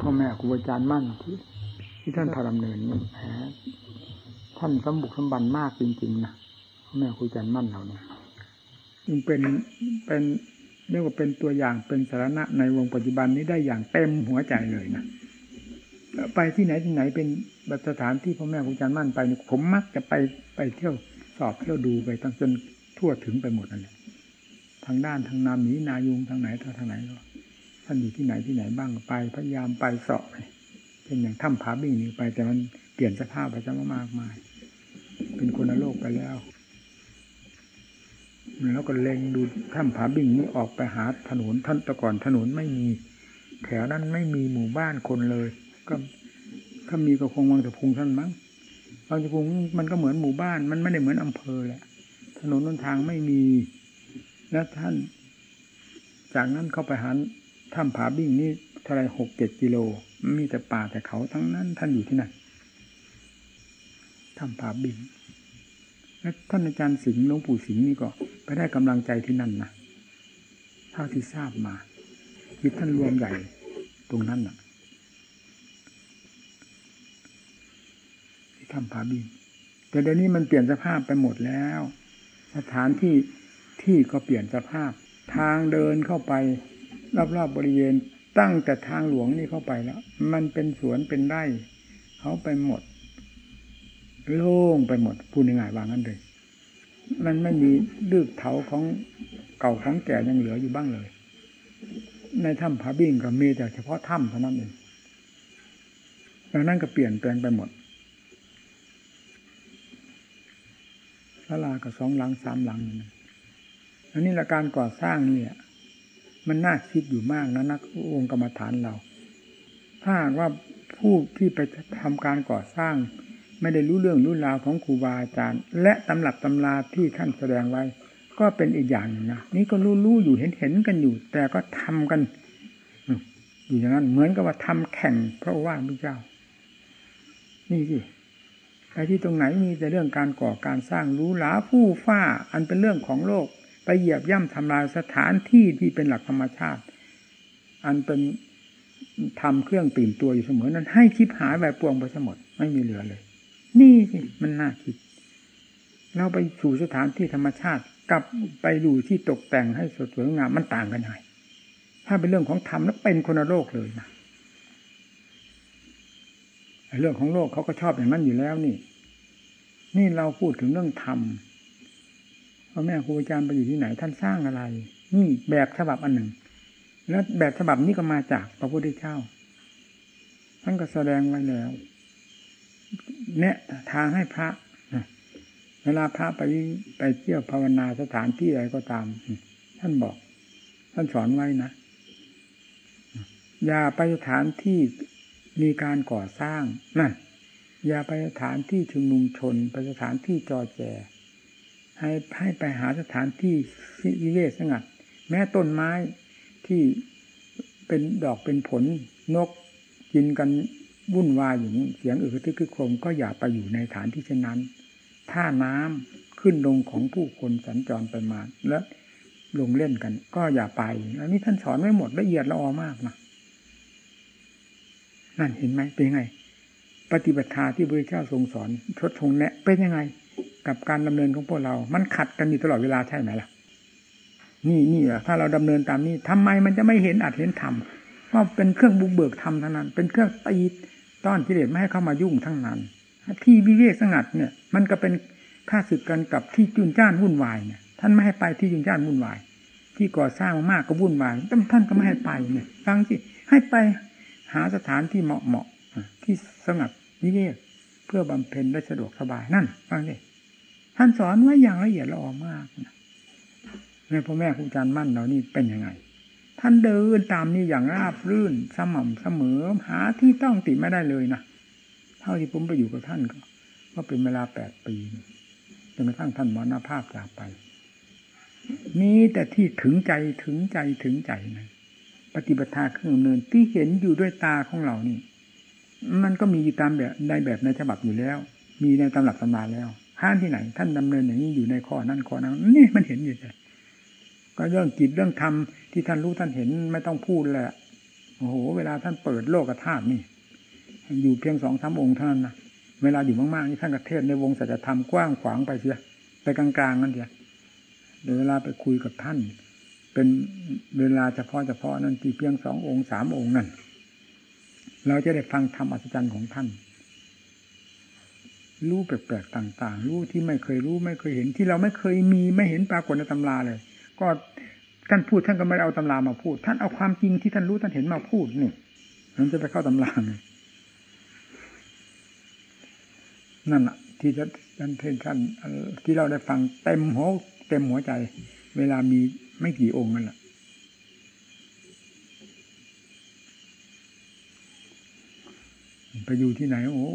พ่อแม่ครูอาจารย์มั่นที่ที่ท่านพาดำเนินนี่แหมท่านสมบุกสมบันมากจริงๆนะพ่อแม่ครูอาจารย์มั่นเราเนี่ยมันเป็นเป็นเรียกว่าเป็นตัวอย่างเป็นสาระในวงปัจจุบันนี้ได้อย่างเต็มหัวใจเลยนะไปที่ไหนที่ไหนเป็นสถานที่พ่อแม่ครูอาจารย์มั่นไปผมมักจะไปไปเที่ยวสอบเที่ยวดูไปตั้งจนทั่วถึงไปหมดนั่นแหละทางด้านทางนามีนายุงทางไหนทางไหนก็ ท่านอยู่ที่ไหนที่ไหนบ้างไปพยายามไปสอบเป็นอย่างถ้ำผาบิ่งนี่ไป แต่มันเปลี่ยนสภาพไปซะมากมาย เป็นคนโลกไปแล้วแล้วก็เล็งดูถ้ำผาบิ่งนี้ออกไปหาถนนท่านตะก่อนถนนไม่มี แถวนั้นไม่มีหมู่บ้านคนเลย ก็ถ้ามีก็คงวังตะพุงท่านมั้งวังตะพุงมันก็เหมือนหมู่บ้าน มันไม่ได้เหมือนอำเภอแหละ ถนนนนทางไม่มี แล้วท่าน จากนั้นเข้าไปหา ถ้ำผาบิ่งนี่เท่าไรหกเจ็ดกิโล มีแต่ป่าแต่เขาทั้งนั้นท่านอยู่ที่ไหนถ้ำผาบิ่งและท่านอาจารย์สิงห์หลวงปู่สิงห์นี่ก็ไปได้กำลังใจที่นั่นนะเท่าที่ทราบมาจิตท่านรวมใหญ่ตรงนั้นน่ะที่ถ้ำผาบิ่งแต่เดี๋ยวนี้มันเปลี่ยนสภาพไปหมดแล้ว สถานที่ที่ก็เปลี่ยนสภาพ ทางเดินเข้าไป รอบๆบบริเวณตั้งแต่ทางหลวงนี่เข้าไปแล้ว มันเป็นสวนเป็นไร่เขาไปหมด โล่งไปหมดพูดง่ายๆว่างันเลย มันไม่มีดึกเถาของเก่าของแก่ยังเหลืออยู่บ้างเลย ในถ้ำผาบิ่งก็มีแต่เฉพาะถ้ำเท่านั้นเองดังนั้นก็เปลี่ยนแปลงไปหมดศาลากับสองหลังสามหลังอันนี้ละการก่อสร้างเนี่ย มันน่าคิดอยู่มากนะนักองค์กรรมฐานเรา ถ้าว่าผู้ที่ไปทำการก่อสร้าง ไม่ได้รู้เรื่องรู้ราวของครูบาอาจารย์ และตำหลับตำราที่ท่านแสดงไว้ ก็เป็นอีกอย่างนะนี่ก็รู้รู้อยู่เห็นเห็นกันอยู่ แต่ก็ทำกันอยู่อย่างนั้นเหมือนกับว่าทำแข่งพระว่าพระเจ้า นี่สิไอ้ที่ตรงไหนมีแต่เรื่องการก่อการสร้างรู้หลาผู้ฟ้า อันเป็นเรื่องของโลก ไปเหยียบย่ำทำลายสถานที่ที่เป็นหลักธรรมชาติ อันเป็นทำเครื่องตื่นตัวอยู่เสมอนั้น ให้คิดหายแบบปวงไปสมดไม่มีเหลือเลย นี่สิมันน่าคิด เราไปสู่สถานที่ธรรมชาติกับไปดูที่ตกแต่งให้สดสวยงามมันต่างกันไงถ้าเป็นเรื่องของธรรมแล้วเป็นคนโลกเลยนะเรื่องของโลกเขาก็ชอบอย่างนั้นอยู่แล้วนี่ นี่เราพูดถึงเรื่องธรรม พ่อแม่ครูอาจารย์ไปอยู่ที่ไหน ท่านสร้างอะไร นี่แบบฉบับอันหนึ่ง แล้วแบบฉบับนี้ก็มาจากพระพุทธเจ้า ท่านก็แสดงไว้แล้วเนี่ยทางให้พระเวลาพระไปไปเที่ยวภาวนาสถานที่อะไรก็ตาม ท่านบอก ท่านสอนไว้นะอย่าไปสถานที่มีการก่อสร้างนั่นอย่าไปสถานที่ชุมนุมชน ไปสถานที่จอแจ ให้ให้ไปหาสถานที่วิเวกสงัด แม้ต้นไม้ที่เป็นดอกเป็นผลนกกินกันวุ่นวายอย่างนี้เสียงอึกทึกคึกโครมก็อย่าไปอยู่ในฐานที่เช่นนั้น ถ้าน้ำขึ้นลงของผู้คนสัญจรไปมาแล้วลงเล่นกัน ก็อย่าไปอันนี้ท่านสอนไว้หมดละเอียดละออมากนะนั่นเห็นไหมเป็นยังไง ปฏิบัติธาที่พระเจ้าทรงสอนทดทงแนะเป็นยังไง กับการดำเนินของพวกเรา มันขัดกันอยู่ตลอดเวลาใช่ไหมล่ะ นี่นี่แหละถ้าเราดำเนินตามนี้ทำไมมันจะไม่เห็นอัดเห็นธรรมว่าเป็นเครื่องบุกเบิกธรรมทั้งนั้น เป็นเครื่องตีต้อนกิเลสไม่ให้เข้ามายุ่งทั้งนั้น ที่วิเวกสงัดเนี่ย มันก็เป็นค่าศึกกันกับที่จุนจ้านวุ่นวายเนี่ย ท่านไม่ให้ไปที่จุนจ้านวุ่นวาย ที่ก่อสร้างมากก็วุ่นวายท่านก็ไม่ให้ไปเนี่ยฟังสิให้ไปหาสถานที่เหมาะเหมาะที่สงัดวิเวกเพื่อบำเพ็ญได้สะดวกสบายนั่นฟังสิ ท่านสอนไว้อย่างละเอียดละออมากนะในพ่อแม่ครูอาจารย์มั่นเรานี่เป็นยังไง ท่านเดินตามนี่อย่างราบรื่นสม่ำเสมอหาที่ต้องติไม่ได้เลยนะเท่าที่ผมไปอยู่กับท่านก็ก็เป็นเวลาแปดปีจนกระทั่งท่านมรณภาพจากไป มีแต่ที่ถึงใจถึงใจถึงใจนะปฏิบัติเครื่องเนินที่เห็นอยู่ด้วยตาของเรานี่ มันก็มีตามแบบในแบบในฉบับอยู่แล้ว มีในตำหลักตำราแล้ว ห้านที่ไหน ท่านดำเนินอย่างนี้อยู่ในข้อนั้นข้อนั้นนี่มันเห็นอยู่เลยก็เรื่องจิตเรื่องธรรมที่ท่านรู้ท่านเห็นไม่ต้องพูดแหละโอ้โห เวลาท่านเปิดโลกธาตุนี่ อยู่เพียงสองสามองค์เท่านั้นนะเวลาอยู่มากๆนี่ท่านกระเทศในวงสัจธรรมกว้างขวางไปเสียไปกลางๆนั่นเดียวเดี๋ยเวลาไปคุยกับท่าน เป็นเวลาเฉพาะเฉพาะนั่นที่เพียงสององค์สามองค์นั่นเราจะได้ฟังธรรมอัศจรรย์ของท่าน รู้แปลกๆต่าง ๆ รู้ที่ไม่เคยรู้ไม่เคยเห็นที่เราไม่เคยมีไม่เห็นปรากฏในตำราเลย ก็ท่านพูดท่านก็ไม่ไเอาตำรามาพูด ท่านเอาความจริงที่ท่านรู้ท่านเห็นมาพูดนี่มันจะไปเข้าตำราไงนั่นแหะที่ท่านท่านที่เราได้ฟังเต็มหัวเต็มหัวใจ เวลามีไม่กี่องค์นั่นแหละ ไปอยู่ที่ไหน โอ้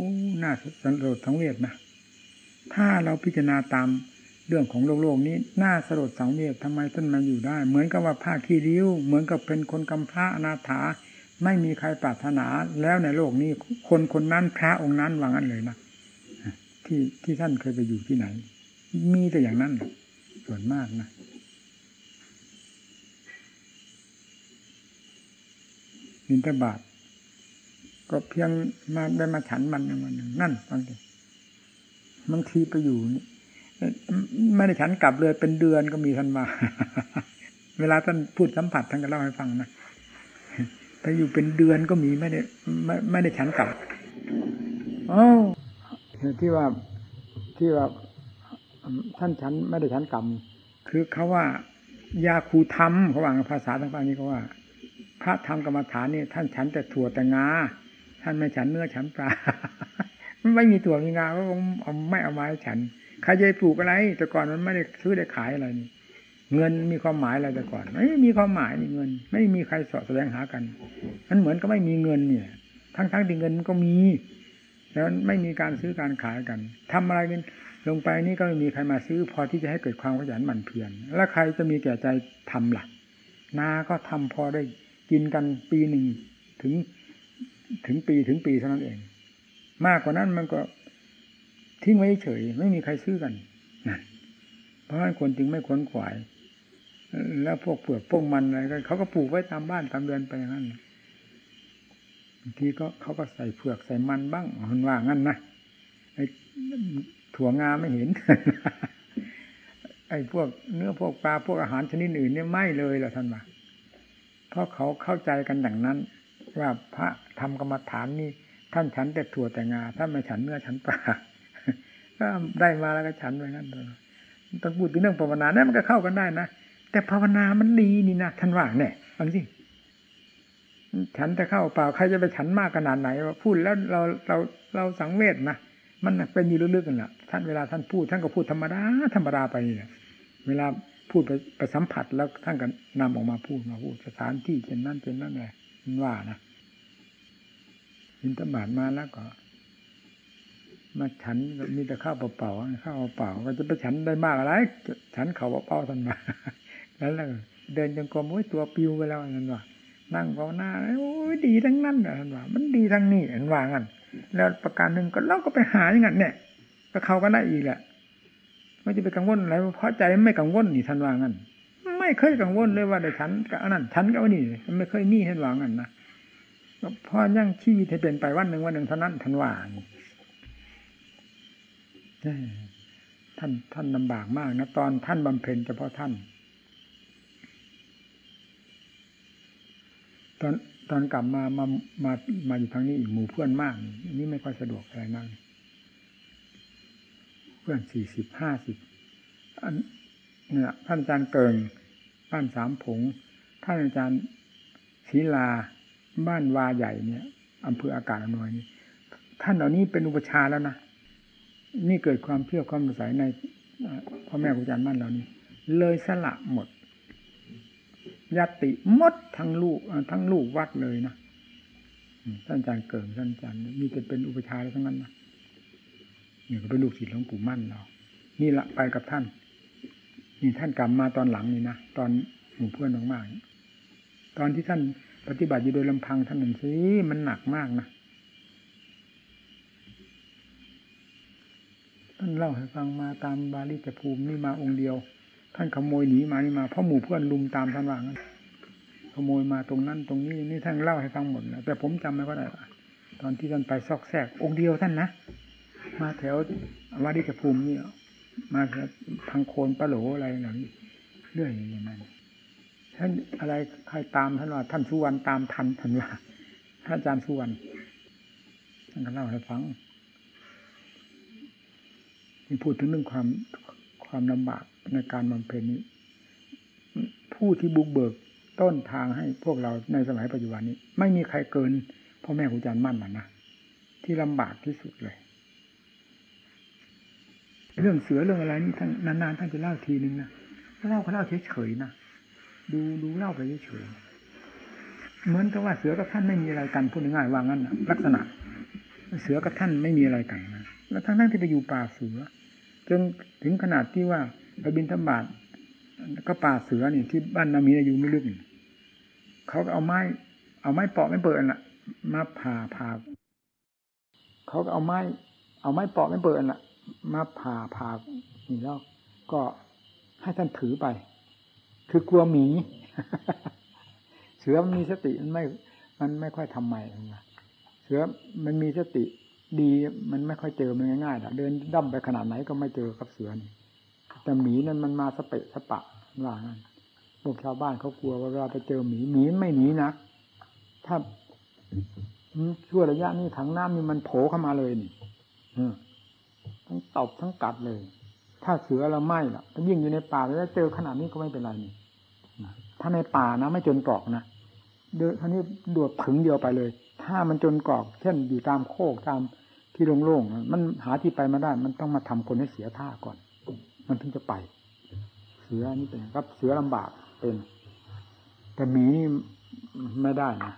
น่าสันโดษทั้งเวทนะถ้าเราพิจารณาตามเรื่องของโลกโลกนี้น่าสลดสังเวชทำไมท่านมาอยู่ได้ เหมือนกับว่าผ้าขี้ริ้ว เหมือนกับเป็นคนกำพร้าอนาถา ไม่มีใครปรารถนาแล้วในโลกนี้ คนคนนั้นพระองค์นั้นวางั้นเลยนะที่ที่ท่านเคยไปอยู่ที่ไหน มีแต่อย่างนั้นส่วนมากนะนินทบาท ก็เพียงมาได้มาฉันมันวันหนึ่งนั่นบางทีบางทีไปอยู่นี่ไม่ได้ฉันกลับเลยเป็นเดือนก็มีท่านมา เวลาท่านพูดสัมผัสท่านก็เล่าให้ฟังนะไปอยู่เป็นเดือนก็มีไม่ได้ ไม่ไม่ได้ฉันกลับอ๋อที่ว่าที่ว่าท่านฉันไม่ได้ฉันกรรมคือเขาว่ายาคูธรรมเขาว่าภาษาทางภาคนี้เขาว่า พระธรรมกรรมฐานนี่ท่านฉันแต่ถั่วแต่งา ท่านไม่ฉันเนื้อฉันปลามันไม่มีถั่วมีงาก็ไม่เอามาให้ฉันใครจะปลูกอะไร แต่ก่อนมันไม่ได้ซื้อได้ขายอะไรนี่เงินมีความหมายอะไรแต่ก่อนไม่มีความหมายนี่เงิน ไม่มีใครสอดแสดงหากันมันเหมือนก็ไม่มีเงินเนี่ย ทั้งๆที่เงินก็มีแล้วไม่มีการซื้อการขายกันทำอะไรกันลงไปนี่ก็ไม่มีใครมาซื้อ พอที่จะให้เกิดความขยันหมั่นเพียรแล้วใครจะมีแก่ใจทำล่ะ นาก็ทำพอได้กินกันปีหนึ่งถึง ถึงปีถึงปีเท่านั้นเอง มากกว่านั้นมันก็ทิ้งไว้เฉย ไม่มีใครซื้อกันนะเพราะฉะนั้นคนจึงไม่ขวนขวาย แล้วพวกเปลือกพวกมันอะไรเขาก็ปลูกไว้ตามบ้านตามเรือนไปอย่างนั้นบางทีก็เขาก็ใส่เผือกใส่มันบ้างมันว่างั้นนะไอ้ถั่วงาไม่เห็น ไอ้พวกเนื้อพวกปลาพวกอาหารชนิดอื่นเนี่ยไม่เลยล่ะท่านว่าเพราะเขาเข้าใจกันอย่างนั้น ว่าพระทำกรรมฐานนี่ท่านฉันแต่ถั่วแต่งาท่านไม่ฉันเนื้อฉันปลาก็ได้มาแล้วก็ฉันไปงั้นเลยต้องพูดถึงเรื่องภาวนาเนี่ยมันก็เข้ากันได้นะแต่ภาวนามันดีนี่นะท่านว่าเนี่ยฟังสิฉันจะเข้าเปล่าใครจะไปฉันมากขนาดไหนว่าพูดแล้วเราเราเราสังเวชนะมันเป็นอยู่ลึกๆกันแหละท่านเวลาท่านพูดท่านก็พูดธรรมดาธรรมดาไปเนี่ยเวลาพูดไปไปสัมผัสแล้วท่านก็นำออกมาพูดมาพูดสถานที่เช่นนั้นเป็นนั่นเลย มันว่านะอินทบาทมาแล้วก็ มาฉันมีแต่ข้าวเปล่าๆข้าวเปล่าก็จะไปฉันได้มากอะไร ฉันเขาเปล่าๆท่านมาแล้วเดินจงกรมโอ้ยตัวปิวไปแล้วนั่นว่านั่งภาวนาโอ้ยดีทั้งนั้นท่านว่า มันดีทั้งนี้เห็นว่างั้นแล้วประการหนึ่งก็เราก็ไปหาอย่างนั้นเนี่ย ก็เขาก็ได้อีกแหละไม่จะไปกังวลอะไรเพราะใจไม่กังวลนี่ท่านว่างั้น ไม่เคยกังวลเลยว่าแต่ฉันกับอันนั้นฉันกับอันนี้ไม่เคยมีท่านว่างั้นนะพอยั่งชีวิตให้เป็นไปวันหนึ่งวันหนึ่งเท่านั้นท่านว่าท่านท่านลำบากมากนะตอนท่านบำเพ็ญเฉพาะท่าน ตอนตอนกลับมามามามาอยู่ทางนี้อีกหมู่เพื่อนมาก นี่ไม่ค่อยสะดวกอะไรมากเพื่อนสี่สิบห้าสิบอันเนี่ยท่านอาจารย์เกิง บ้านสามผงท่านอาจารย์ศิลาบ้านวาใหญ่เนี่ยอำเภออากาศอำนวยนี่ท่านเหล่านี้เป็นอุปชาแล้วนะนี่เกิดความเชื่อความสงสัยในพ่อแม่ครูอาจารย์บ้านเรานี้ เลยสละหมดยติมดทั้งลูกทั้งลูกวัดเลยนะท่านอาจารย์เกิงท่านอาจารย์มีแต่เป็นอุปชาแล้วทั้งนั้นนะนี่ก็เป็นลูกศิษย์หลวงปู่มั่นเรานี่ละไปกับท่าน นี่ท่านกลับมาตอนหลังนี่นะตอนหมู่เพื่อนมากๆตอนที่ท่านปฏิบัติอยู่โดยลำพังท่านนั่นสิมันหนักมากนะท่านเล่าให้ฟังมาตามบาลีจะภูมินี่มาองค์เดียว ท่านขโมยหนีมานี่มาเพราะหมู่เพื่อนลุมตามท่านว่างั้นขโมยมาตรงนั้นตรงนี้นี่ท่านเล่าให้ฟังหมดนะแต่ผมจำไม่ก็ได้ตอนที่ท่านไปซอกแซกองค์เดียวท่านนะมาแถววาริกภูมินี่ มาทางโคนปะโหลอะไรเหล่านี้เรื่อยอย่างนั้นท่านอะไรใครตามท่านว่าท่านสุวรรณตามทันท่านว่าท่านอาจารย์สุวรรณท่านก็เล่าให้ฟังมีพูดถึงเรื่องความความลำบากในการบำเพ็ญนี้ ผู้ที่บุกเบิกต้นทางให้พวกเราในสมัยปัจจุบันนี้ ไม่มีใครเกินพ่อแม่ครูอาจารย์มั่นนะนะที่ลำบากที่สุดเลย เรื่องเสือเรื่องอะไรนี่ท่านนานๆท่านจะเล่าทีนึงนะเล่าก็เล่าเฉยๆนะดูดูเล่าไปเฉยๆเหมือนกับว่าเสือกับท่านไม่มีอะไรกันพูดง่ายๆว่างั้นนะลักษณะ เสือกับท่านไม่มีอะไรกันนะแล้วทั้งทั้งที่ไปอยู่ป่าเสือจนถึงขนาดที่ว่าไปบินธบาตก็ป่าเสือนี่ที่บ้านนามีอายู่ไม่ลึกเขาก็เอาไม้ เอาไม้เปาะไม่เปิดอะ มาผ่าผ่าเขาก็เอาไม้ เอาไม้เปาะไม่เปิดอะ มาผ่าผ่านี่แล้วก็ให้ท่านถือไป คือกลัวหมีเสือมันมีสติมันไม่ มันไม่ค่อยทำใหม่เสือมันมีสติดีมันไม่ค่อยเจอมันง่ายๆหรอกเดินดั้มไปขนาดไหนก็ไม่เจอกับเสือนี่แต่หมีนั้นมันมาสเปะสปะว่างั้นพวกชาวบ้านเขากลัวว่าเราไปเจอหมีหมีไม่หนีนะถ้าช่วระยะนี้ถังน้ำนี่มันโผล่เข้ามาเลยนี่ ทั้งตบทั้งกัดเลย ถ้าเสือเราไม่ล่ะถ้ายิ่งอยู่ในป่าแล้วเจอขนาดนี้ก็ไม่เป็นไรนี่ถ้าในป่านะไม่จนกรอกนะเดินท่านี้ดวดถึงเดียวไปเลย ถ้ามันจนกรอกเช่นอยู่ตามโคกตามที่โล่งๆมันหาที่ไปมาได้ มันต้องมาทำคนให้เสียท่าก่อน มันถึงจะไป เสือนี่เป็นครับเสือลำบากเป็น แต่หมีนี่ไม่ได้นะ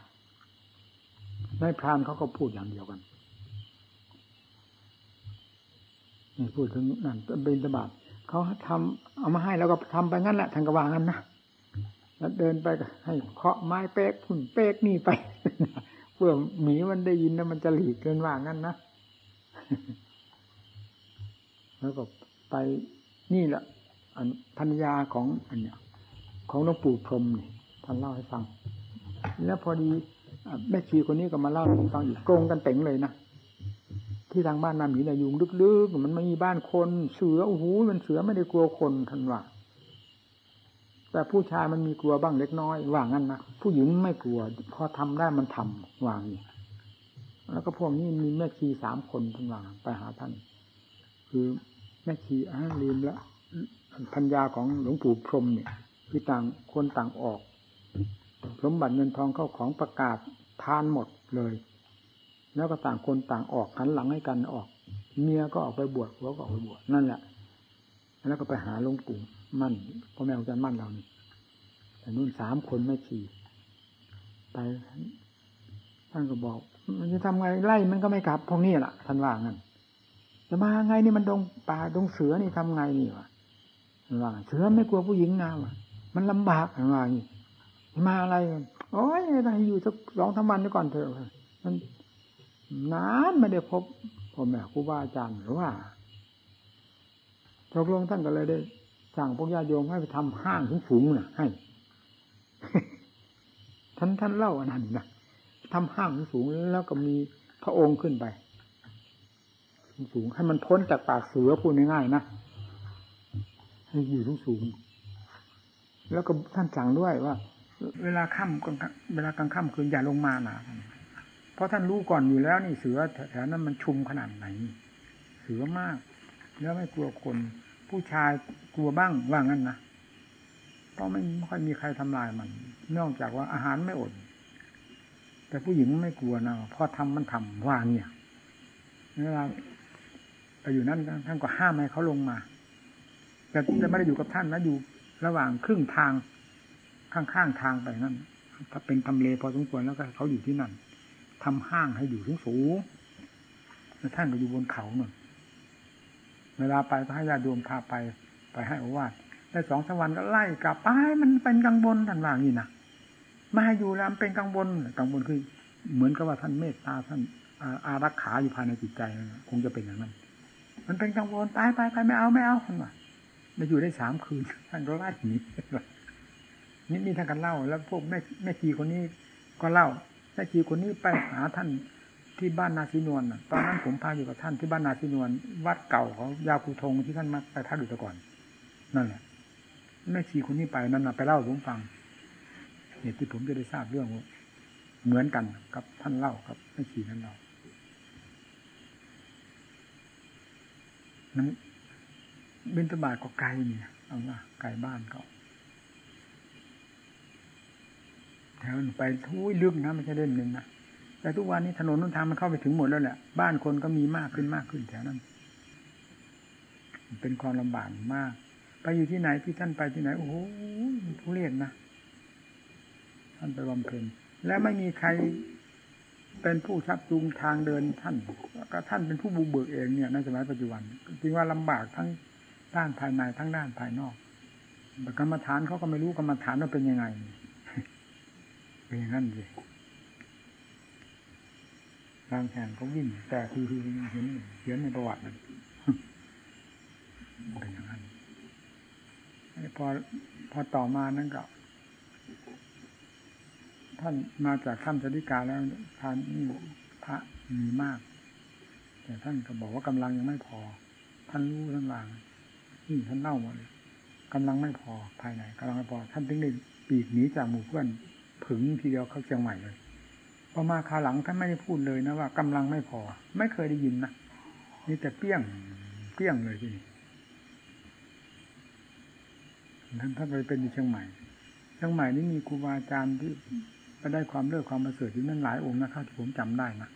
ในพรานเขาก็พูดอย่างเดียวกัน นี่พูดถึงนั่นเป็นตบาทเขาทำเอามาให้แล้วก็ทำไปงั้นแหละทางกระวางนั้นนะแล้วเดินไปให้เคาะไม้เป๊กหุ่นเป๊กนี่ไปเพื่อหมีมันได้ยินแล้วมันจะหลีกเกินว่างั้นนะแล้วก็ไปนี่แหละอันพัญญาของอันเนี้ยของหลวงปู่พรมนี่ท่านเล่าให้ฟัง แล้วพอดีแม่ชีคนนี้ก็มาเล่าให้ฟังอีกโกงกันเต็งเลยนะ ที่ทางบ้านนามีเนี่ยยุงลึกๆมันไม่มีบ้านคนเสือโอ้โหมันเสือไม่ได้กลัวคนท่านว่าแต่ผู้ชายมันมีกลัวบ้างเล็กน้อยว่างั้นนะผู้หญิงไม่กลัว พอทำได้มันทำวางี้แล้วก็พวกนี้มีแม่ชีสามคนท่านว่าไปหาท่าน คือแม่ชีอ่าลืมละพัญญาของหลวงปู่พรมเนี่ยคือต่างคนต่างออกสมบัติเงินทองเข้าของประกาศทานหมดเลย แล้วก็ต่างคนต่างออกหันหลังให้กันออก เมียก็ออกไปบวชหัวก็ออกไปบวชนั่นแหละ แล้วก็ไปหาลงปู่มั่นพ่อแม่ของอาจารย์มั่นเรานี่แต่นู่นสามคนไม่ขี่ไปท่านก็บอก มันจะทำไงไล่มันก็ไม่กลับพวกนี้แหละท่านว่างั้นจะมาไงนี่มันดงป่าดงเสือนี่ทำไงนี่วะท่านว่าเสือไม่กลัวผู้หญิงนะวะมันลำบากท่านว่าอย่างนี้มาอะไร โอ้ยไปอยู่สักสองสามวันก่อนเถอะมัน นานไม่ได้พบพ่อแม่ครูบาอาจารย์หรือว่าตกลงท่านก็เลยได้สั่งพวกญาติโยมให้ไปทำห้างสูงๆน่ะให้ท่านท่านเล่าอันนั้นนะทำห้างสูงแล้วก็มีพระองค์ขึ้นไป สูงให้มันพ้นจากปากเสือพูดง่ายๆนะให้อยู่สูงแล้วก็ท่านสั่งด้วยว่า เวลาค่ำเวลากลางค่ำคืนอย่าลงมาหนา เพราะท่านรู้ก่อนอยู่แล้วนี่เสือแถวนั้นมันชุมขนาดไหน เสือมาก แล้วไม่กลัวคน ผู้ชายกลัวบ้างว่างั้นนะเพราะไม่ค่อยมีใครทำลายมัน นอกจากว่าอาหารไม่อด แต่ผู้หญิงไม่กลัวนะพอทำมันทำว่าเนี่ยเวลาไปอยู่นั่นท่านก็ห้ามให้เขาลงมาแต่ไม่ได้อยู่กับท่านนะอยู่ระหว่างครึ่งทางข้างๆทางไปนั่นถ้าเป็นทำเลพอสมควรแล้วก็เขาอยู่ที่นั่น ทำห้างให้อยู่สูงสูงแล้วท่านก็อยู่บนเขาหนึ่งเวลาไปก็ให้ญาติโยมพาไปไปให้อวาดได้สองสวันก็ไล่กลับไปมันเป็นกังวลท่านว่างี้นะมาให้อยู่แล้วเป็นกังวลกังวลคือ เหมือนกับว่าท่านเมตตาท่านอารักขาอยู่ภายในจิตใจคงจะเป็นอย่างนั้น มันเป็นกังวลไปไปไปไม่เอาไม่เอาท่านว่ามาอยู่ได้สามคืนท่านก็ไล่หนีนี่นี่ท่านกันเล่า แล้วพวกแม่แม่ชีคนนี้ก็เล่า แม่ชีคนนี้ไปหาท่านที่บ้านนาซีนวลตอนนั้นผมพาอยู่กับท่านที่บ้านนาซีนวลวัดเก่าของยาคูทงที่ท่านมาไปพักอยู่แต่ก่อน นั่นแหละแม่ชีคนนี้ไปนั่นนะไปเล่าผมฟังเหตุที่ผมจะได้ทราบเรื่องเหมือนกันกับท่านเล่าครับแม่ชีนั้นเล่านั้นบินตบาทก็ไกลเนี่ยเอาละไกลบ้านก็แถว ไปทุ้ยลึกนะไม่ใช่เล่นหนึ่งนะแต่ทุกวันนี้ถนนนุนทางมันเข้าไปถึงหมดแล้วแหละบ้านคนก็มีมากขึ้นมากขึ้นแถวนั้น เป็นความลำบากมาก ไปอยู่ที่ไหนที่ท่านไปที่ไหน โอ้โหทุเรศนะท่านไปบำเพ็ญและไม่มีใครเป็นผู้ชักจูงทางเดินท่านก็ท่านเป็นผู้บุกเบิกเองเนี่ยในสมัยปัจจุบันจริงว่าลำบากทั้งด้านภายในทั้งด้านภายนอกกรรมฐานเขาก็ไม่รู้กรรมฐานว่าเป็นยังไง เป็นอย่างนั้นเลยบางแห่งเขาวิ่ง แต่คือคือเห็นเขียนในประวัติมันเป็นอย่างนั้นพอพอต่อมานั้นก็ท่านมาจากท่านสดิกาแล้วท่านนี่พระมีมาก แต่ท่านก็บอกว่ากำลังยังไม่พอ ท่านรู้ทั้งลางนี่ท่านเล่าหมดเลยกำลังไม่พอภายในกำลังไม่พอ ท่านถึงได้ปีกหนีจากหมู่เพื่อน ผึ่งทีเดียวเข้าเชียงใหม่เลยพอมาคาหลังท่านไม่ได้พูดเลยนะว่ากำลังไม่พอ ไม่เคยได้ยินนะนี่แต่เปี้ยงเปี้ยงเลยทีนี้ท่านท่านไปเป็นอยู่เชียงใหม่เชียงใหม่นี่มีครูบาอาจารย์ที่ไปได้ความเลิศความประเสริฐที่นั่นหลายองค์นะครับที่ผมจำได้นะ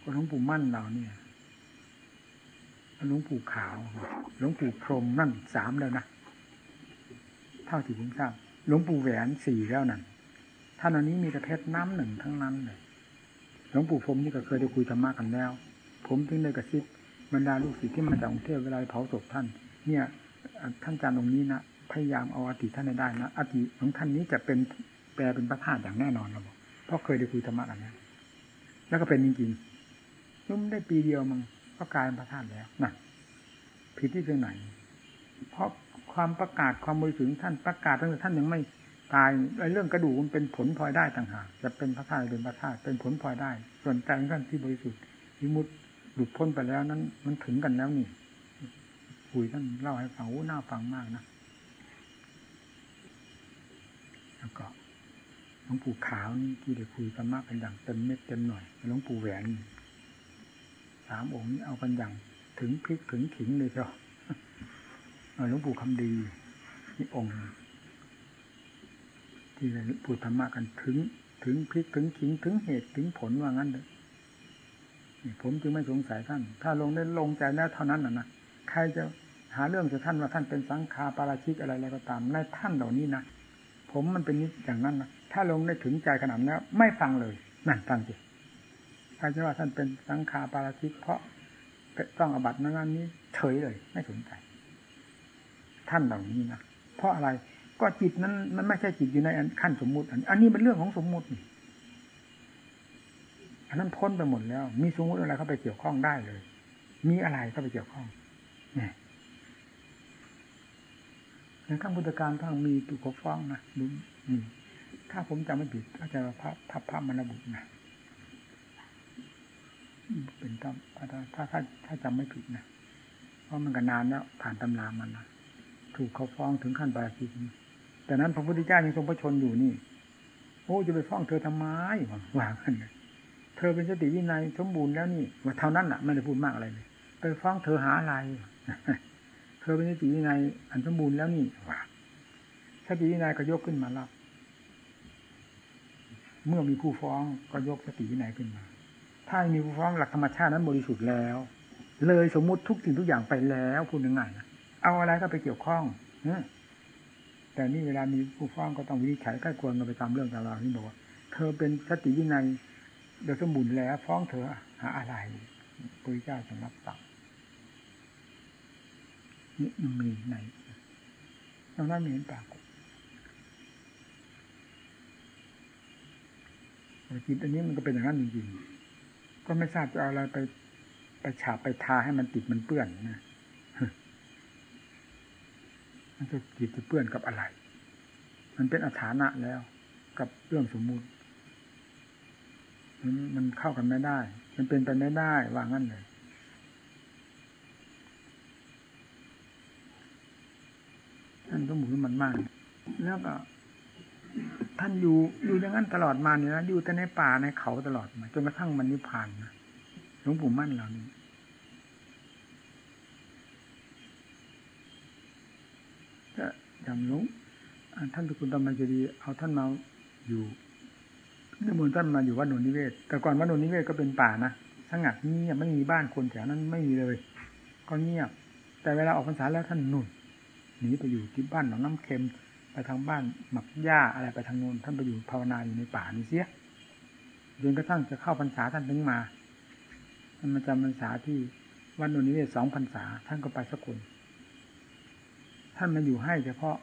ก็หลวงปู่มั่นเราเนี่ยหลวงปู่ขาวหลวงปู่พรมนั่นสามแล้วนะเท่าที่ผมทราบ หลวงปู่แหวนสี่แล้วนั่นท่านอันนี้มีแต่เพชรน้ำหนึ่งทั้งนั้นเลยหลวงปู่พรมนี่ก็เคยได้คุยธรรมะกันแล้ว ผมจึงได้กระซิบบรรดาลูกศิษย์ที่มาจากกรุงเทพเวลาเผาศพท่าน เนี่ย ท่านอาจารย์องค์นี้นะพยายามเอาอติท่านได้นะอติของท่านนี้จะเป็นแปลเป็นพระธาตุอย่างแน่นอนเราบอกเพราะเคยได้คุยธรรมะกันนะแล้วก็เป็นจริงๆนุ่มได้ปีเดียวมันก็กลายเป็นพระธาตุแล้วนะผิดที่ตรงไหน เพราะ ความประกาศความบริสุทธิ์ท่านประกาศตั้งแต่ท่านยังไม่ตายไอ้เรื่องกระดูกมันเป็นผลพลอยได้ต่างหากจะเป็นพระธาตุเป็นพระธาตุเป็นผลพลอยได้ ส่วนใจของท่านที่บริสุทธิ์วิมุตหลุดพ้นไปแล้วนั้น มันถึงกันแล้วนี่คุยท่านเล่าให้ฟังโอ้น่าฟังมากนะแล้วก็หลวงปู่ขาวนี่ที่ได้คุยกันมากกันอย่างเต็มเม็ดเต็มหน่อยหลวงปู่แหวนสามองค์นี้เอากันอย่างถึงพริกถึงขิงเลยเจ้า หลวงปู่คำดีนี่องค์ ที่พูดธรรมะกันถึง ถึงพริกถึงขิงถึงเหตุถึงผลว่างั้นเลยผมจึงไม่สงสัยท่าน ถ้าลงได้ลงใจแล้วเท่านั้นนะนะใครจะหาเรื่องจะท่านว่าท่านเป็นสังฆาปาราชิกอะไรอะไรก็ตามในท่านเหล่านี้นะผมมันเป็นนิดอย่างนั้นนะถ้าลงได้ถึงใจขนาดแล้ว ไม่ฟังเลยนั่นฟังสิใครจะว่าท่านเป็นสังฆาปาราชิกเพราะต้องอบัตินั้นนี้เฉยเลย ไม่สนใจ ท่านเหล่านี้นะเพราะอะไรก็จิตนั้นมันไม่ใช่จิตอยู่ในขั้นสมมุติ อันนี้เป็นเรื่องของสมมุติอันนั้นพ้นไปหมดแล้ว มีสมมุติอะไรเข้าไปเกี่ยวข้องได้เลย มีอะไรเข้าไปเกี่ยวข้องเนี่ยในขั้งพุทธการทั้งมีตุกฟ้องนะดูนี่ถ้าผมจำไม่ผิดถ้าจะพระพระทัพพระมรบุตรนะเป็นต้มถ้าถ้าถ้าถ้าจำไม่ผิดนะเพราะมันก็นานแล้วผ่านตำรามันนะ ถูกเขาฟ้องถึงขั้นบาสิกแต่นั้นพระพุทธเจ้ายังทรงพระชนอยู่นี่ โอ้จะไปฟ้องเธอทำไมว่ากันเธอเป็นสติวินัยสมบูรณ์แล้วนี่ว่าเท่านั้นแหละไม่ได้พูดมากอะไรเลยไปฟ้องเธอหาอะไร เธอเป็นสติวินัยอันสมบูรณ์แล้วนี่ว่าสติวินัยก็ยกขึ้นมารับเมื่อมีผู้ฟ้องก็ยกสติวินัยขึ้นมา ถ้ามีผู้ฟ้องหลักธรรมชาตินั้นบริสุทธิ์แล้ว เลยสมมุติทุกสิ่งทุกอย่างไปแล้วพูดง่ายๆ เอาอะไรก็ไปเกี่ยวข้องแต่นี่เวลามีผู้ฟ้องก็ต้องวินิจฉัยใกล้ควรกันไปตามเรื่องราวที่บอกว่า เธอเป็นสติวินัยโดยสมบูรณ์แล้ว ฟ้องเธอหาอะไรพระเจ้าจะรับตังนี่มันมีไหนตรงนั้นมีเห็นปากจิตอันนี้มันก็เป็นอย่างนั้นจริงๆก็ไม่ทราบจะเอาอะไรไปไปฉาบไปทาให้มันติดมันเปื้อนนะ มันจะกีดจะเปื้อนกับอะไร มันเป็นอัฐานะแล้ว กับเรื่องสมมุติ มันเข้ากันไม่ได้ มันเป็นไปไม่ได้ว่างั้นเลยท่านก็หมุนมันมากแล้วก็ ท่านอยู่อยู่อย่างนั้นตลอดมาเนี่ยนะอยู่แต่ในป่าในเขาตลอดมาจนกระทั่งมันนิพพานนะหลวงปู่มั่นเหล่านี้ก็ อย่างหลวงท่านตุคุณธรรมจดีเอาท่านมาอยู่นิมนต์ท่านมาอยู่วัดนนนิเวศ แต่ก่อนวัดนนนิเวศก็เป็นป่านะสงัดเงียบไม่มีบ้านคนแถวนั้นไม่มีเลย ก็เงียบ แต่เวลาออกพรรษาแล้วท่านนุ่นหนีไปอยู่ที่บ้านหนองน้ำเค็มไปทางบ้านหมักหญ้าอะไรไปทางโน้นท่านไปอยู่ภาวนาอยู่ในป่านี่เสียจนกระทั่งจะเข้าพรรษาท่านถึงมาท่านมาจำพรรษาที่วันนนนิเวศสองพรรษาท่านก็ไปสกุล ท่านมาอยู่ให้เฉพาะ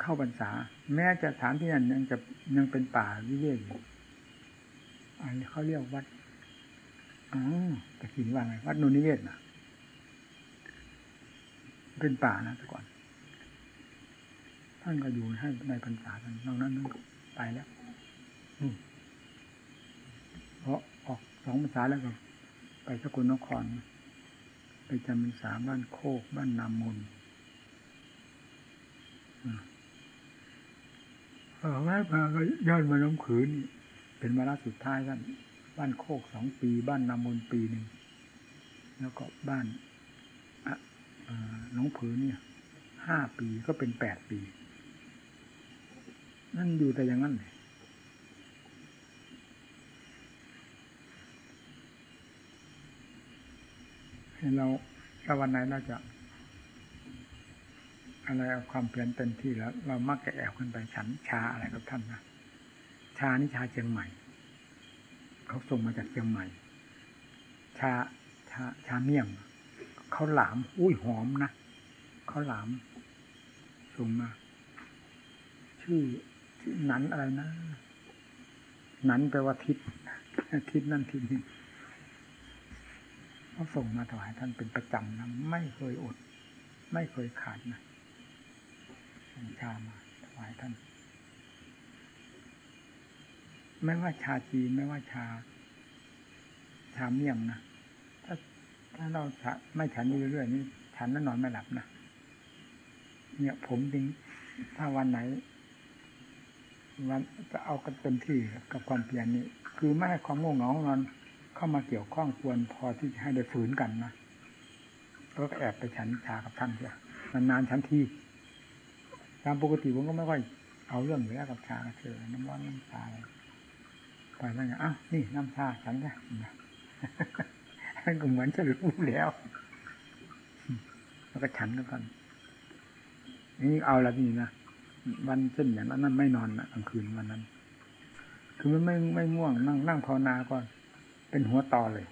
เข้าพรรษา แม้จะฐานที่นั่นยังจะยังเป็นป่าวิเวกอยู่อันนี้เขาเรียกวัดอ๋อตะกี้ว่าไงวัดนนนิเวศนะเป็นป่านะแต่ก่อน ท่านก็อยู่ให้ในพรรษาท่านนอกนั้นนั่นไปแล้วเพราะออกสองพรรษาแล้วก็ไปสกลนคร ไปจำพรรษาบ้านโคกบ้านนามน เออแม่มาก็ย้อนมาล้มขืน เป็นวาระสุดท้ายท่านบ้านโคกสองปี บ้านนามนปีหนึ่งแล้วก็บ้านน้องผือเนี่ยห้าปีก็เป็นแปดปี นั่นอยู่แต่อย่างนั้นเลยเราถ้าวันไหนเราจะ อะไรเอาความเพียรเต็มที่แล้ว เรามักจะแอบขึ้นไปฉันชาอะไรกับท่านนะชานี่ชาเชียงใหม่ เขาส่งมาจากเชียงใหม่ ชาชาชาเมี่ยงเขาหลาม อุ้ยหอมนะเขาหลามส่งมา ชื่อชื่อนันอะไรนะนันแปลว่าทิศทิศนั่นทิศนี้เขาส่งมาถวายท่านเป็นประจำนะไม่เคยอด ไม่เคยขาดนะ่งชามาถวายท่าน ไม่ว่าชาจีไม่ว่าชา ชาเมี่ยงนะถ้าถ้าเราไม่ฉันอยู่เรื่อยๆนี่ฉันแล้วนอนไม่หลับนะเนี่ยผมจริงถ้าวันไหน วันจะเอากันเต็มที่กับความเพียรนี้ คือไม่ให้ความง่วงเหงานอนเข้ามาเกี่ยวข้องควรพอที่จะให้ได้ฝืนกันนะก็แอบไปฉันชากับท่านเถอะนานๆฉันที ตามปกติผมก็ไม่ค่อยเอาเรื่องอยู่แล้วกับชาเถอน้ำร้อนน้ำชาไปแล้วไงอะนี่น้ำชาฉันนะท่านก็เหมือนจะหลุดอู้แล้วแล้วก็ฉันแล้วกันนี่เอาละนี่นะวันเส้นอย่างนั้นไม่นอนนะกลางคืนวันนั้น คือมันไม่ไม่ง่วงนั่งนั่งภาวนาก่อนเป็นหัวต่อเลย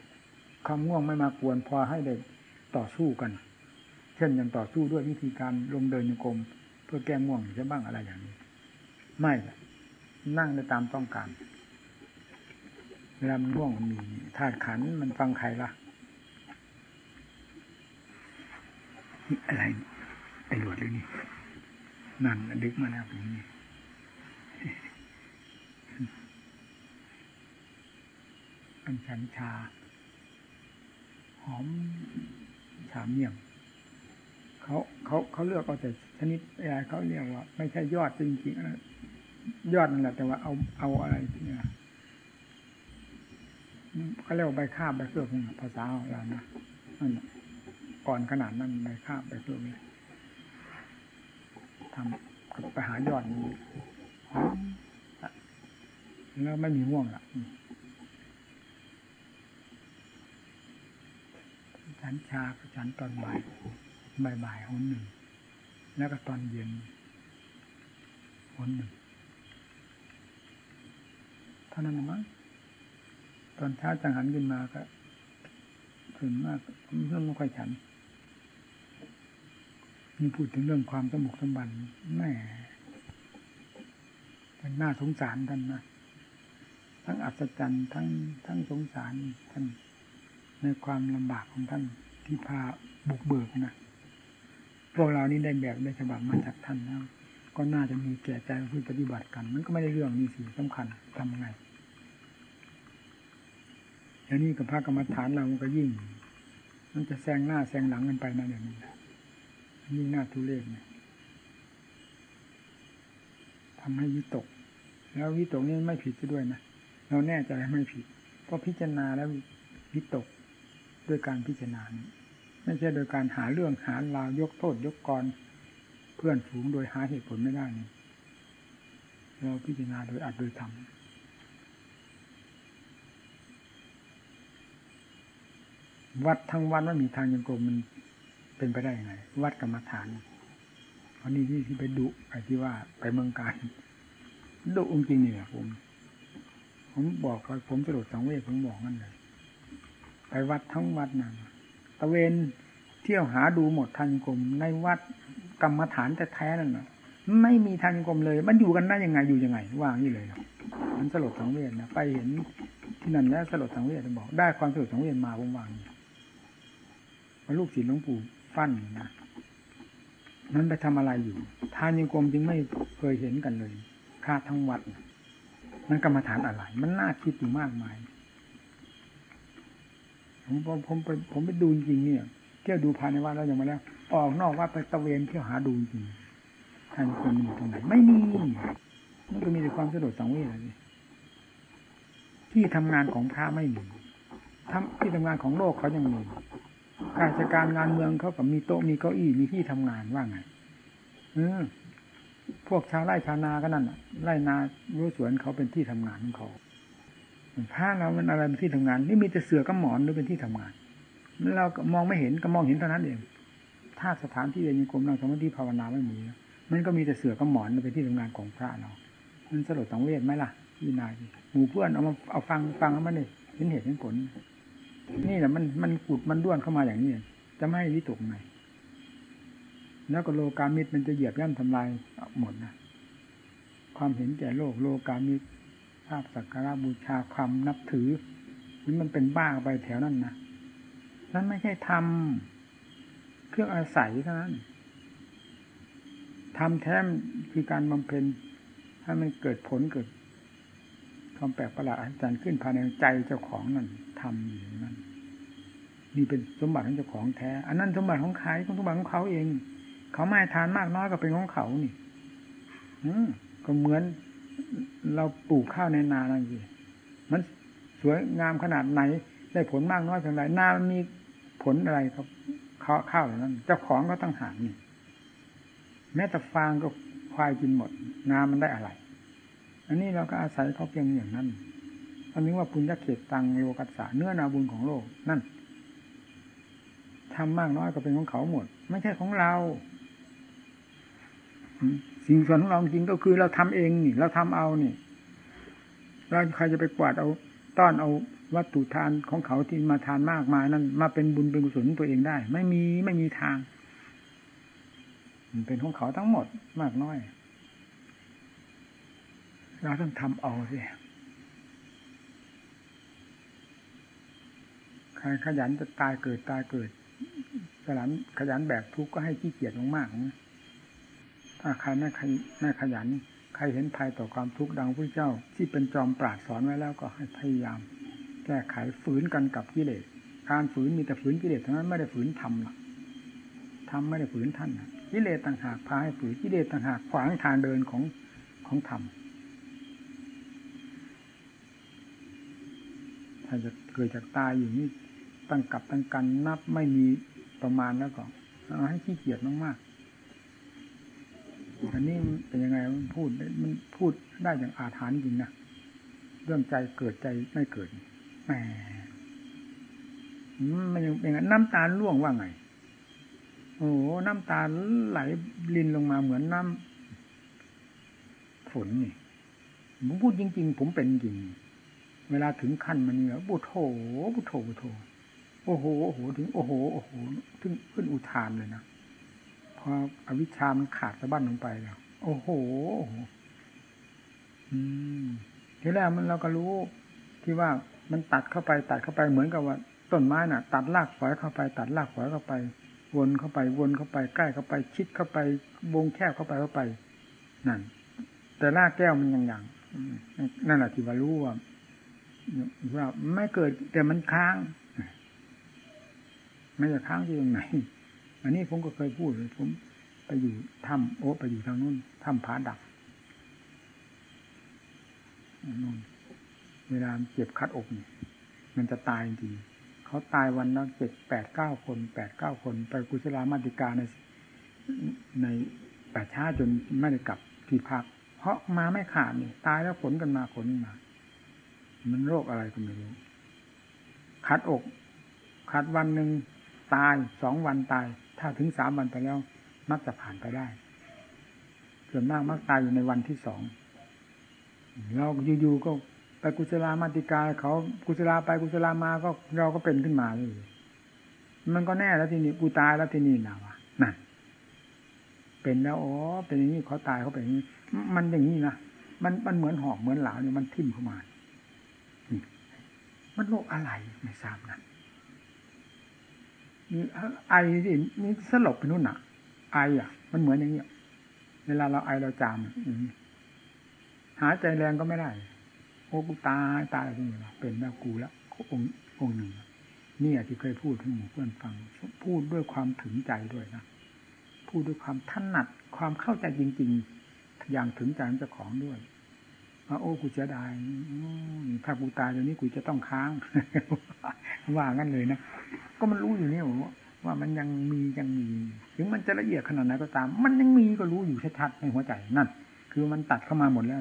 ความง่วงไม่มากวนพอให้ได้ต่อสู้กัน เช่นอย่างต่อสู้ด้วยวิธีการลงเดินโยกรม พื่อแก้ง่วงจะบ้างอะไรอย่างนี้ ไม่นั่งได้ตามต้องการเวลามันง่วงมันมีธาตุขันมันฟังใครล่ะอะไรไอ้หลวดเลยนี่นั่นดึกมาแล้วตรงนี้อันฉันชา หอมชาเมี่ยง เขาเขาเขาเลือกเอาแต่ชนิดอะไรเขาเรียกว่า ไม่ใช่ยอดจริงๆนะยอดนั่นแหละแต่ว่าเอาเอาอะไรเนี่ยเขาเรียกว่าใบข้าบใบเฟือกภาษาเรานะนั่นก่อนขนาดนั้นใบข้าบใบเฟือกเลยทำไปหายอดนี้แล้วไม่มีง่วงละฉันชาฉันตอนบ่าย บ่ายบ่ายหนหนึ่ง แล้วก็ตอนเย็นหนหนึ่งเท่านั้นมั้งตอนเช้าจังหันขึ้นมาก็ถึงมากเพื่อนไม่ค่อยฉันนี่พูดถึงเรื่องความสมุกสมบันแม่เป็นน่าสงสารท่านนะทั้งอัศจรรย์ทั้งทั้งสงสารท่านในความลำบากของท่านที่พาบุกเบิกนะ พวกเรานี่ได้แบบได้ฉบับมาจากท่านแล้วก็น่าจะมีแก่ใจเพื่ปฏิบัติกัน มันก็ไม่ได้เรื่องนี้สิสำคัญทำไงแล้วนี่กับพระกรรมฐานเรามันก็ยิ่ง มันจะแซงหน้าแซงหลังกันไปนะเดี๋ยวนี้ยิ่งหน้าทุเรศเนี่ยทำให้วิตก แล้ววิตกนี่ไม่ผิดด้วยนะเราแน่ใจไม่ผิด เพราะพิจารณาแล้ววิตกด้วยการพิจารณา ไม่ใช่โดยการหาเรื่องหาราวยกโทษยกกรเพื่อนฝูงโดยหาเหตุผลไม่ได้นี่เราพิจารณาโดยอัดโดยทำวัดทั้งวันว่ามีทางยังกรมมันเป็นไปได้ยังไง วัดกรรมฐานอันนี้ที่ที่ไปดุไอ้ที่ว่าไปเมืองการดุจริงๆนี่แหละผม ผมบอกไปผมสรุปสังเวชผมบอกนั่นเลยไปวัดทั้งวัดนั่น ตะเวนเที่ยวหาดูหมดทางกรมในวัดกรรมฐานแต่แท้นั่นนะไม่มีทางกรมเลย มันอยู่กันได้ยังไงอยู่ยังไงว่างนี่เลยมันสลดสังเวชนะไปเห็นที่นั่นแล้วสลดสังเวชบอก ได้ความสลดสังเวชมาผมวางมาลูกศิษย์หลวงปู่ฟั่นนะนั้นไปทำอะไรอยู่ทานยังกรมจึงไม่เคยเห็นกันเลยคาทั้งวัด มันกรรมฐานอะไร มันน่าคิดอยู่มากมาย ผมผมไปผมไปดูจริงเนี่ยเที่ยวดูภายในวัดแล้วยังมาแล้ว ออกนอกวัดไปตะเวนเที่ยวหาดูจริงทานคนอยู่ตรงไหน ไม่มีมันก็มีแต่ความสะดวกสังเวชเลยที่ทำงานของพระไม่มีทำที่ทำงานของโลกเขายังมีการจัดการงานเมืองเขากับมีโต๊ะมีเก้าอี้มีที่ทำงานว่าไงเออพวกชาวไร่ชาวนาก็นั่นไร่นารู้สวนเขาเป็นที่ทำงานของเขา พระเรามันอะไรเป็นที่ทำงาน นี่มีแต่เสือกับหมอนหรือเป็นที่ทำงาน เรามองไม่เห็นก็มองเห็นเท่านั้นเองถ้าสถานที่เรียนกรมนั่งสมาธิภาวนาไม่มีมันก็มีแต่เสือกับหมอนเป็นที่ทำงานของพระเรา มันสลดสังเวชไหมล่ะพี่นายหมู่เพื่อนเอามาเอาฟังฟังแล้วมันนี่เห็นเหตุเห็นผล นี่แหละมันมันกุดมันด้วนเข้ามาอย่างนี้จะไม่ให้วิตกไงแล้วก็โลกามิตรมันจะเหยียบย่ำทำลายหมดนะความเห็นแก่โลกโลกามิตร ภาพสักการะบูชาความนับถือนี่มันเป็นบ้าไปแถวนั้นนะนั่นไม่ใช่ทำเครื่องอาศัยเท่านั้นทำแท้คือการบำเพ็ญถ้มันเกิดผลเกิดความแปลกประหลาดอาจารย์ขึ้นภายในใจเจ้าของนั่นทำอย่างนั้นนี่เป็นสมบัติของเจ้าของแท้ อันนั้นสมบัติของใครของสมบัติของเขาเอง เขาไม่ทานมากน้อยก็เป็นของเขานี่อืก็เหมือน เราปลูกข้าวในนานั่นสิมันสวยงามขนาดไหน ได้ผลมากน้อยเพียงไรนามันมีผลอะไรครับข้าวข้าวอย่านั้น เจ้าของก็ต้องหานี่แม้แต่ฟางก็ควายกินหมด นามันได้อะไร อันนี้เราก็อาศัยเขาเพียงอย่างนั้นอันนี้ว่าปุญญเขตตังโลกัสสะเนื้อนาบุญของโลกนั่นทำมากน้อยก็เป็นของเขาหมด ไม่ใช่ของเรา สิ่งส่วนของเราจริงก็คือเราทำเองนี่เราทำเอานี่เราใครจะไปกวาดเอาต้อนเอาวัตถุทานของเขาที่มาทานมากมายนั้น มาเป็นบุญเป็นกุศลตัวเองได้ ไม่มีไม่มีทางมันเป็นของเขาทั้งหมดมากน้อย เราต้องทำเอาสิใครขยันจะตายเกิดตายเกิดขยันขยันแบบทุกข์ก็ให้ขี้เกียจมากๆนะ ถ้าใครไม่ไม่ขยัน ใครเห็นภัยต่อความทุกข์ดังพระเจ้า ที่เป็นจอมปราดสอนไว้แล้วก็ให้พยายาม แก้ไขฝืนกันกับกิเลส การฝืนมีแต่ฝืนกิเลสเท่านั้นไม่ได้ฝืนธรรมหรอกธรรมไม่ได้ฝืนท่านกิเลสต่างหากพาให้ฝืนกิเลสต่างหากขวางทางเดินของของธรรมถ้าจะเกิดจากตายอยู่นี่ตั้งกับตั้งกันนับไม่มีประมาณแล้วก็ให้ขี้เกียจมากๆ อันนี้เป็นยังไงมันพูดมันพูดได้อย่างอาถรรพ์จริงนะเรื่องใจเกิดใจไม่เกิดแหมมันยังเป็นน้ำตาล่วงว่าไง โอ้น้ำตาไหลลินลงมาเหมือนน้ำฝนนี่ผมพูดจริง ๆ ผมเป็นจริง เวลาถึงขั้นมันเนี่ยบุโถบุโถบุโถโอ้โหโอ้โหถึงโอ้โหโอ้โหถึงขึ้นอุทานเลยนะ พออวิชามันขาดสะบั้นลงไปแล้วโอ้โหอืมทีแรกมันเราก็รู้ที่ว่ามันตัดเข้าไปตัดเข้าไปเหมือนกับว่า ต้นไม้น่ะ ตัดรากฝอยเข้าไป ตัดรากฝอยเข้าไป วนเข้าไปวนเข้าไปใกล้เข้าไป ชิดเข้าไปวงแคบเข้าไปเข้าไปนั่นแต่ลากแก้วมันยังอย่างนั่นแหละที่ว่ารู้ว่าว่าไม่เกิดแต่มันค้าง ไม่จะค้างที่ตรงไหน อันนี้ผมก็เคยพูดผมไปอยู่ถ้ำโอ้ไปอยู่ทางนู้นถ้ำผาดักนู่นเวลาเจ็บคัดอกนี่มันจะตายจริงเขาตายวันละเจ็ดแปดเก้าคนแปดเก้าคน ไปกุศลามาติกาในในแปดช้าจนไม่ได้กลับที่พัก เพราะมาไม่ขาดนี่ตายแล้วขนกันมาขนมา มันโรคอะไรก็ไม่รู้คัดอกคัดวันหนึ่งตายสองวันตาย ถ้าถึงสามวันไปแล้ว มักจะผ่านไปได้ ส่วนมากมักตายอยู่ในวันที่สองเราอยู่ๆก็ไปกุศลามาติกาเขากุศลาไปกุศลามาก็เราก็เป็นขึ้นมาเลยมันก็แน่แล้วที่นี้กูตายแล้วที่นี้นะวะนั่นเป็นแล้วอ๋อเป็นอย่างนี้เขาตายเขาเป็นอย่างนี้ มันอย่างนี้นะมันมันเหมือนหอกเหมือนหลาเนี่ยมันทิ่มเข้ามามันโรคอะไรไม่ทราบนะมี ไอสิมีสลบไปนู่นน่ะ ไออะ มันเหมือนอย่างนี้เวลาเราไอเราจามหายใจแรงก็ไม่ได้ โอ้กูตายตายอะไรอย่างเงี้ยเป็นแล้วกูแล้วองค์องค์หนึ่งนี่ที่เคยพูดให้หมู่เพื่อนฟัง พูดด้วยความถึงใจด้วยนะพูดด้วยความถนัดความเข้าใจจริง ๆ อย่างถึงใจของเจ้าของด้วย ว่าโอ้กูจะได้ถ้ากูตายเดี๋ยวนี้กูจะต้องค้าง ว่างั้นเลยนะ ก็มันรู้อยู่นี่ว่ามันยังมียังมี ถึงมันจะละเอียดขนาดไหนก็ตาม มันยังมีก็รู้อยู่ชัดๆในหัวใจนั่น คือมันตัดเข้ามาหมดแล้ว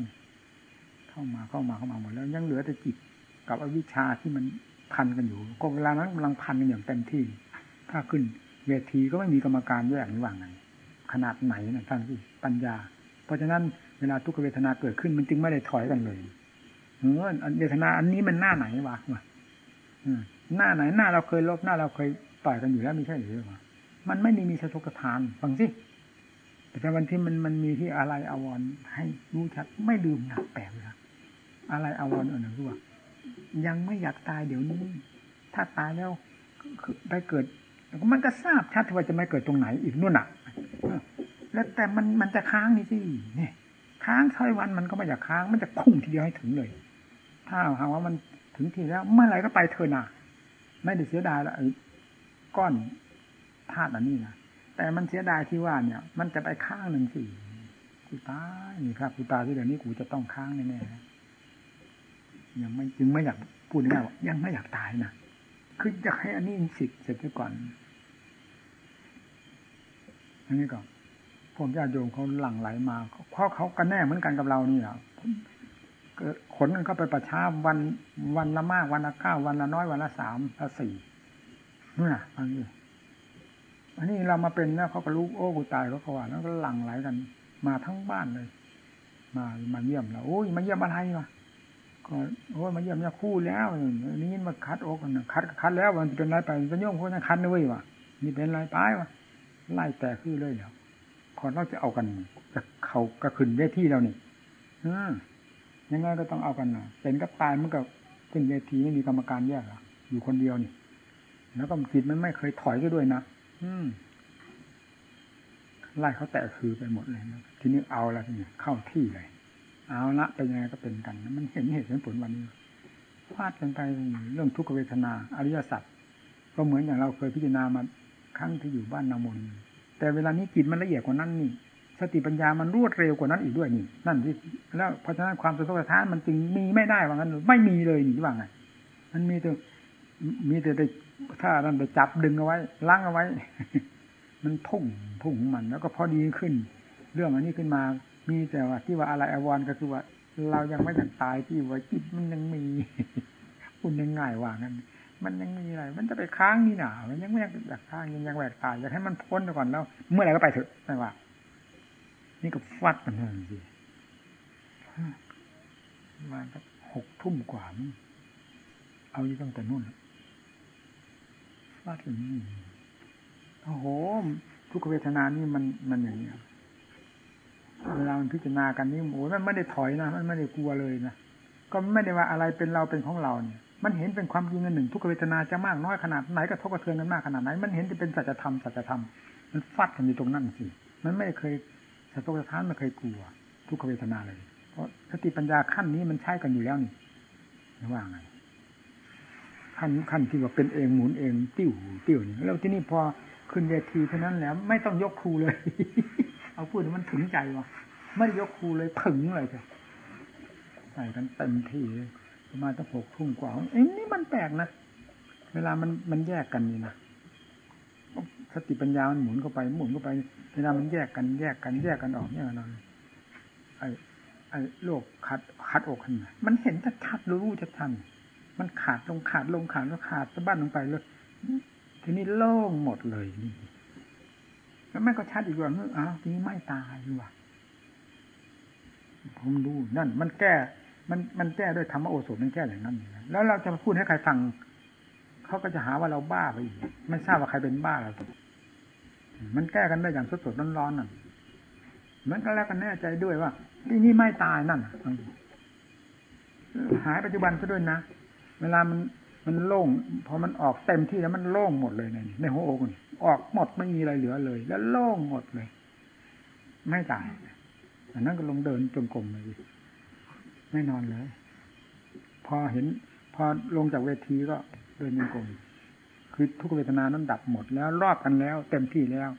เข้ามาเข้ามาเข้ามาหมดแล้ว ยังเหลือแต่จิตกับอวิชชาที่มันพันกันอยู่ ก็เวลานั้นกำลังพันกันอย่างเต็มที่ ถ้าขึ้น เวทีก็ไม่มีกรรมการแยกนี่ว่างไงขนาดไหนนะท่านที่ปัญญา เพราะฉะนั้น เวลาทุกขเวทนาเกิดขึ้นมันจึงไม่ได้ถอยกันเลยเออเวทนาอันนี้มันหน้าไหนวะหน้าไหนหน้าเราเคยลบหน้าเราเคยต่อยกันอยู่แล้วมีใช่หรือเปล่ามันไม่มีมีสะทกทานฟังสิแต่วันที่มันมันมีที่อะไรอาวรให้รู้ชัดไม่ดื่มหนักแปลกเลยอะไรอาวรอันหนึ่งคือว่ายังไม่อยากตายเดี๋ยวนี้ ถ้าตายแล้วไปเกิด มันก็ทราบชัดว่าจะไม่เกิดตรงไหนอีกนู่นอะ แล้วแต่มันมันจะค้างนี่สิเนี่ย ค้างช้อยวันมันก็ไม่อยากค้าง มันจะพุ่งทีเดียวให้ถึงเลย ถ้าหากว่ามันถึงทีแล้วเมื่อไรก็ไปเธอหนาไม่ได้เสียดายละก้อนธาตุอันนี้นะแต่มันเสียดายที่ว่าเนี่ย มันจะไปค้างหนึ่งสิกูตายนี่ครับกูตายที่เดี๋ยวนี้กูจะต้องค้างแน่ๆยังไม่จึงไม่อยากพูดง่ายว่ายังไม่อยากตายนะคืออยากให้อันนี้สิทธิ์เสร็จไปก่อนอันนี้ก่อน วกญาติโยมเขาหลั่งไหลมาเพราะเขากันแน่เหมือนกันกับเรานี่แหละขนกันเข้าไปประชาวันวันละมากวันละเก้าวันละน้อยวันละสามละสี่นี่นะอันนี้อันนี้เรามาเป็นแล้วเขาก็รู้โอ้กูตายเขาเขาว่าแล้วก็หลั่งไหลกัน มาทั้งบ้านเลย มามาเยี่ยมเราโอ้ยมาเยี่ยมอะไรวะก็โอ้ยมาเยี่ยมเนี่ยคู่แล้วนี่มาคัดอกกันคัดคัดแล้วมันเป็นไรไปเป็นโยมคนนั้นคัดด้วยวะนี่เป็นไรไปวะไล่แต่คือเลยแล้ว ขอเราจะเอากันจะเขากระขึ้นเวทีเรานี่อืยังไงก็ต้องเอากันนะเป็นกับตายมันกับขึ้นเวทีไม่มีกรรมการแยกอะอยู่คนเดียวนี่ แล้วก็จิตมันไม่เคยถอยก็ด้วยนะอืมไล่เขาแตะคือไปหมดเลยนะทีนี้เอาล้วทีนี้เข้าที่เลย เอาละเป็นยังไงก็เป็นกัน มันเห็นเหตุเห็นผลวันนี้ฟาดกันไปเรื่องทุกขเวทนา อริยสัจก็เหมือนอย่างเราเคยพิจารณามาครั้งที่อยู่บ้านนามน แต่เวลานี้จิตมันละเอียดกว่านั้นนี่สติปัญญามันรวดเร็วกว่านั้นอีกด้วยนี่ นั่นที่แล้วเพราะฉะนั้นความสะทกสะท้านมันจึงมีไม่ได้ว่างั้นไม่มีเลยนี่ว่าไงมันมีแต่มีแต่ไปถ้านั่นไปจับดึงเอาไว้ล้างเอาไว้ มันพุ่งพุ่งมัน แล้วก็พอดีขึ้น เรื่องอันนี้ขึ้นมา มีแต่ว่าที่ว่าอะไรอววรก็คือว่า เรายังไม่ถึงตายที่ว่าจิตมันยังมีคุณยังง่ายว่างั้น มันยังมีอะไร มันจะไปค้างนี่หนามันยังไม่อยากค้างยังยังแหวกตายอยากให้มันพ้นไปก่อนแล้ว เมื่อไหร่ก็ไปเถอะไม่ว่า นี่ก็ฟัดกันเลยสิมาสักหกทุ่มกว่ามั้งเอาอยู่ตั้งแต่นู่นฟาดอย่างนี้โอ้โห ทุกเวทนานี่มันมันอย่างนี้เวลามันพิจารณากันนี่โอ้ยมันไม่ได้ถอยนะ มันไม่ได้กลัวเลยนะ ก็ไม่ได้ว่าอะไรเป็นเราเป็นของเราเนี่ย มันเห็นเป็นความจริงอันหนึ่งทุกเวทนาจะมากน้อยขนาดไหนกระทบกระเทือนกันมากขนาดไหน มันเห็นจะเป็นสัจธรรมสัจธรรมมันฟัดกันอยู่ตรงนั้นสิมันไม่เคยสะทกสะท้านไม่เคยกลัว ทุกเวทนาเลย เพราะสติปัญญาขั้นนี้มันใช้กันอยู่แล้วนี่ว่าไงขั้นขั้นที่ว่าเป็นเองหมุนเองติ้วติ้วนี่แล้วที่นี่พอขึ้นเวทีเท่านั้นแล้ว ไม่ต้องยกครูเลย เอาพูดมันถึงใจวะไม่ยกครูเลยผึ่งเลยจ้ะใส่กันเต็มที่ ประมาณตั้งหกทุ่มกว่าเอ้นี่มันแปลกนะเวลามันมันแยกกันนี่นะสติปัญญามันหมุนเข้าไปหมุนเข้าไปเวลามันแยกกันแยกกันแยกกันออกเนี่ยนอนไอ้ไอ้โลกขาดขาดอกขึ้นมามันเห็นชัดรู้ชัดทันมันขาดลงขาดลงขาดแล้วขาดสะบั้นลงไปเลยทีนี้โล่งหมดเลยนี่แล้วมันก็ชัดอีกว่าเอ้าวทีนี้ไม่ตายว่ะผมดูนั่น มันแก้ มันมันแก้ด้วยธรรมโอสถมันแก้อย่างนั้นแล้วเราจะพูดให้ใครฟังเขาก็จะหาว่าเราบ้าไปอีกไม่ทราบว่าใครเป็นบ้าเรามันแก้กันได้อย่างสดสดร้อนๆนั่นมันก็แล้วกันแน่ใจด้วยว่าที่นี่ไม่ตายนั่นหายปัจจุบันซะด้วยนะเวลามันมันโล่งพอมันออกเต็มที่แล้วมันโล่งหมดเลยในในหัวอกนออกหมดไม่มีอะไรเหลือเลย แล้วโล่งหมดเลย ไม่ตายอันนั้นก็ลงเดินจงกรมเลย ไม่นอนเลย พอเห็น พอลงจากเวทีก็เดินจงกรมคือทุกเวทนานั้นดับหมดแล้วรอบกันแล้ว เต็มที่แล้ว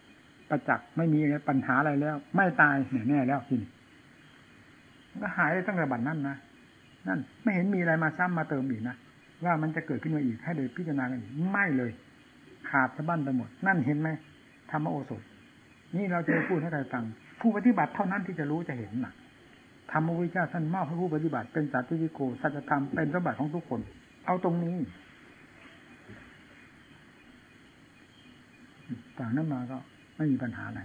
ประจักษ์ไม่มีปัญหาอะไรแล้ว ไม่ตายแน่แน่แล้วทีนี้ก็หายตั้งแต่บัดนั้นนะนั่น ไม่เห็นมีอะไรมาซ้ำมาเติมอีกนะว่ามันจะเกิดขึ้นมาอีกให้เดยพิจารณากันอีกไม่เลย ขาดสะบั้นไปหมด นั่นเห็นไหมธรรมโอสถ นี่เราจะพูดให้ใครฟังผู้ปฏิบัติเท่านั้นที่จะรู้จะเห็นนะ ธรรมวิจาท่านมอบให้ผู้ปฏิบัติ เป็นสัตวิโกสัจธรรมเป็นสมบัติของทุกคน เอาตรงนี้ ต่างนั้นมาก็ไม่มีปัญหาอะไร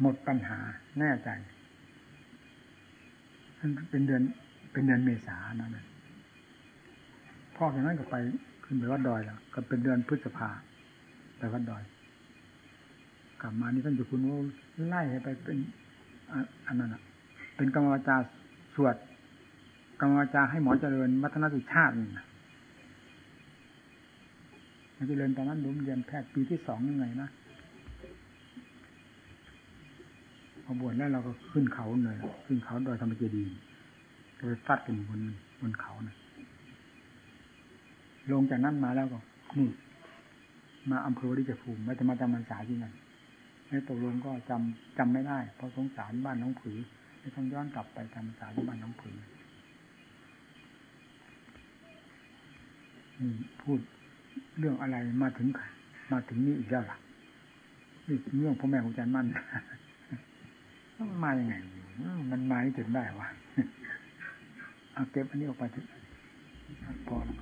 หมดปัญหาแน่ใจเป็นเดือนเป็นเดือนเมษานั่นพ่ออย่างนั้นก็ไปขึ้นไปวัดดอยแล้วก็เป็นเดือนพฤษภาไปวัดดอย กลับมานี่ท่านจะคุณว่าไล่ให้ไปเป็นอันนั้นอะ เป็นกรรมวาจาสวดกรรมวาจาให้หมอเจริญมัฒนสุชาติมันจะเรียนตอนนั้นรุมเรียนแพทย์ปีที่สองยังไงนะพอบวชแล้วเราก็ขึ้นเขาเลยขึ้นเขาโดยธรรมเจดีก็ไปฟัดกันบนบนเขานะลงจากนั้นมาแล้วก็นี่มาอำเภอวดิจภูมิไม่จะมาจำพรรษาที่นั่นแล้วตกลงก็จำจำไม่ได้ เพราะสงสารบ้านน้องผือ ไม่ต้องย้อนกลับไปจำพรรษาที่บ้านน้องผือพูดเรื่องอะไรมาถึงมาถึงนี่อีกแล้วล่ะนี่เรื่องพ่อแม่ของอาจารย์มั่นมันมาอย่างไงมันมาที่ถึงได้วะเอาเก็บอันนี้ออกไปพอแล้ว